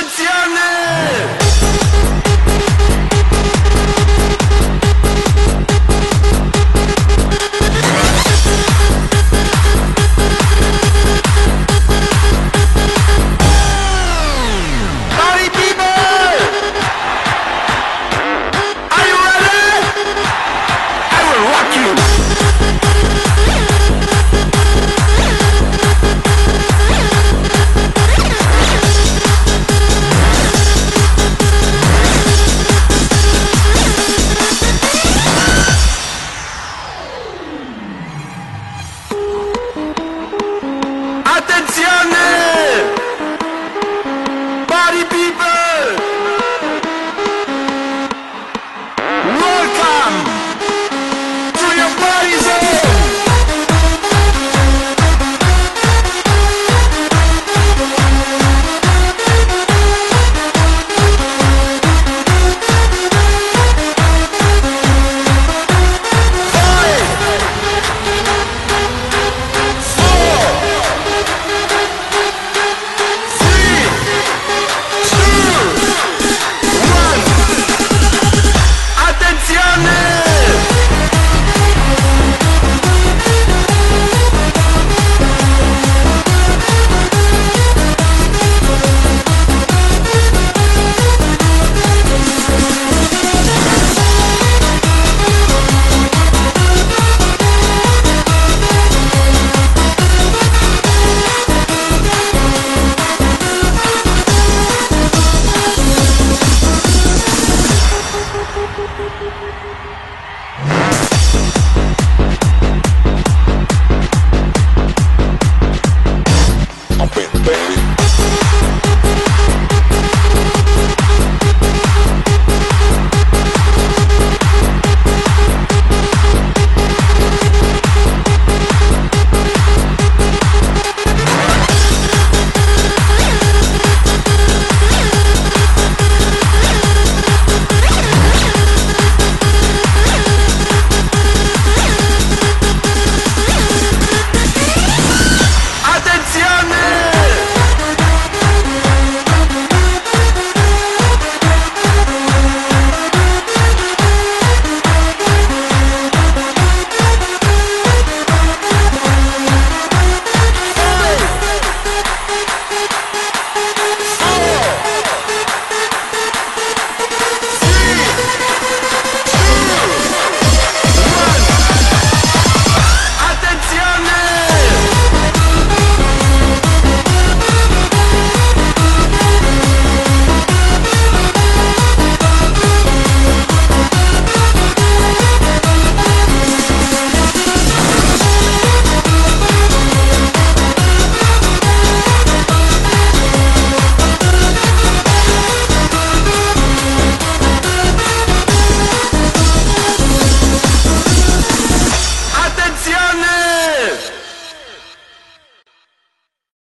Attenzione! Attenzione!